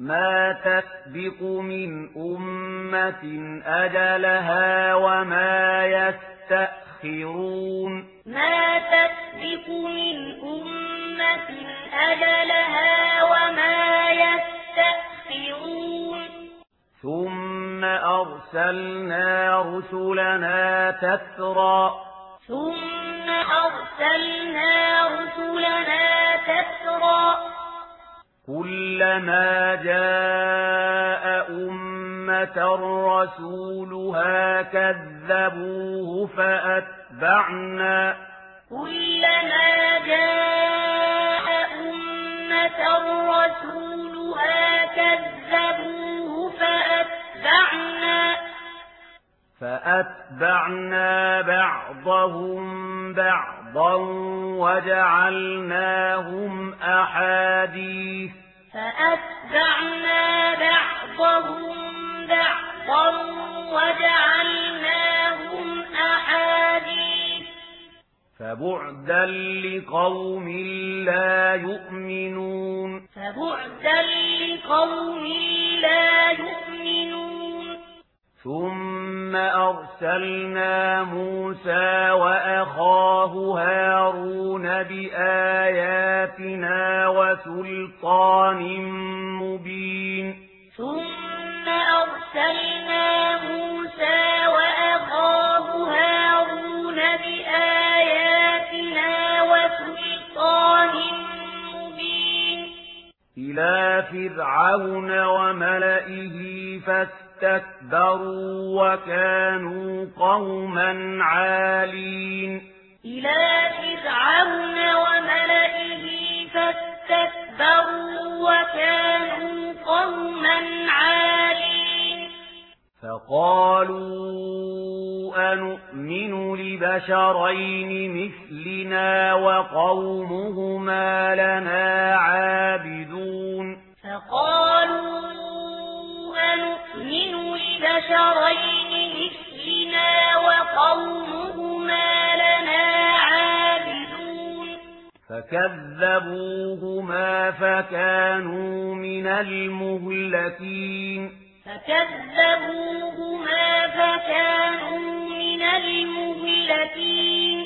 ما تسبق من أمة أجلها وما يستأخرون ما تسبق من أمة أجلها وما يستأخرون ثم أرسلنا رسلنا تسرا ثم أرسلنا رسلنا كلما جاء أمة رسولها كذبوه فأتبعنا. كلما جاء أمة رسولها كذبوه فأتبعنا. فأتبعنا بعضهم بعضا وجعلناهم أحاديث. فأتبعنا بعضهم بعضا وجعلناهم أحاديث. فبعدا لقوم لا يؤمنون. فبعدا لقوم أَرْسَلْنَا مُوسَى وَأَخَاهُ هَارُونَ بِآيَاتِنَا وَسُلْطَانٍ مُبِينٍ. ثُمَّ أَرْسَلْنَا مُوسَى وأخاه إلى فرعون وملئه فاستكبروا وكانوا قوما عالين إلى فرعون وملئه فاستكبروا وكانوا قوما عالين فقالوا نؤمن لبشرين مثلنا وقومهما لنا عابدون. فقالوا أنؤمن لبشرين مثلنا وقومهما لنا عابدون. فكذبوهما فكانوا من المهلكين. فكذبوهما فكانوا المهلكين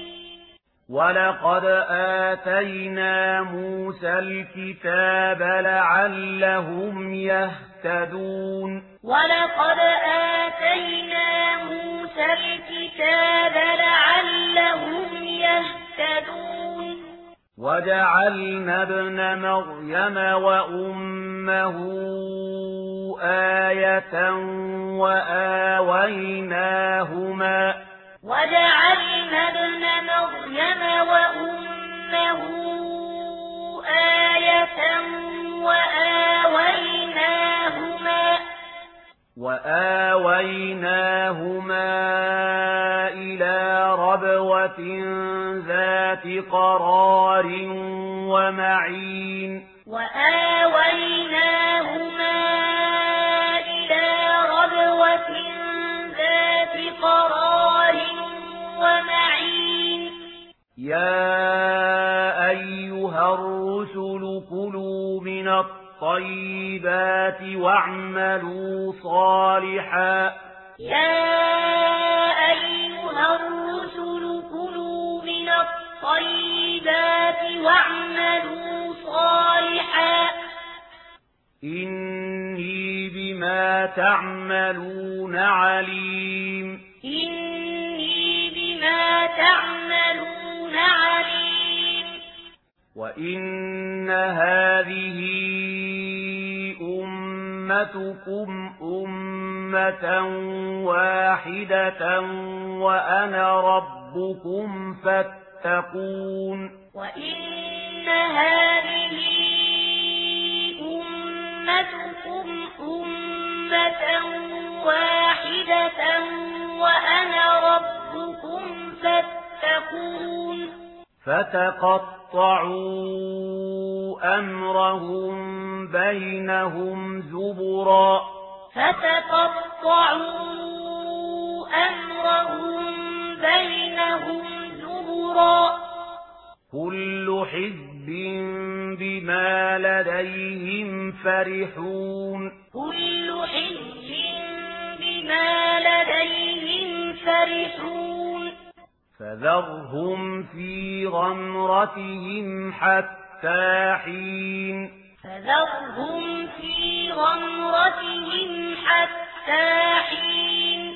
ولقد آتينا موسى الكتاب لعلهم يهتدون. ولقد آتينا موسى الكتاب لعلهم يهتدون. وجعلنا ابن مريم وأمه آية وآويناهما وجعلنا ابن مريم وأمه آية وآويناهما وآويناهما إلى ربوة ذات قرار ومعين. وآويناهما الطيبات واعملوا صالحا يا أيها الرسل كلوا من الطيبات واعملوا صالحا إني بما تعملون عليم إني بما تعملون عليم وإن هذه أمتكم أمة واحدة وأنا ربكم فاتقون. وإن هذه أمتكم أمة واحدة وأنا ربكم فاتقون. فتقطعوا أمرهم بينهم زبرا فتقطعوا أمرهم بينهم زبرا كل حزب بما لديهم فرحون كل حزب بما لديهم فرحون فذرهم في غمرتهم حتى حين فذرهم في غمرتهم حتى حين.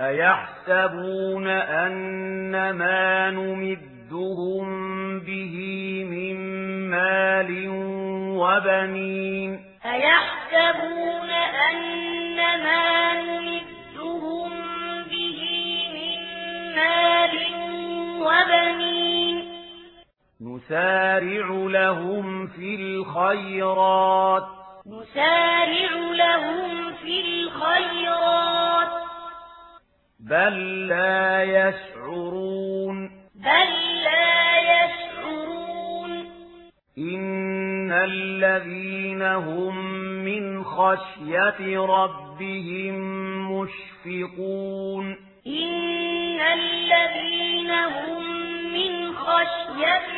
أيحسبون أن ما نمدهم به من مال وبنين؟ أيحسبون أن ما نمدهم به من مال وبنين؟ نسارع لهم في الخيرات. نسارع لهم في الخيرات. بل لا يشعرون. بل لا يشعرون. إن الذين هم من خشية ربهم مشفقون. إن الذين هم من خشية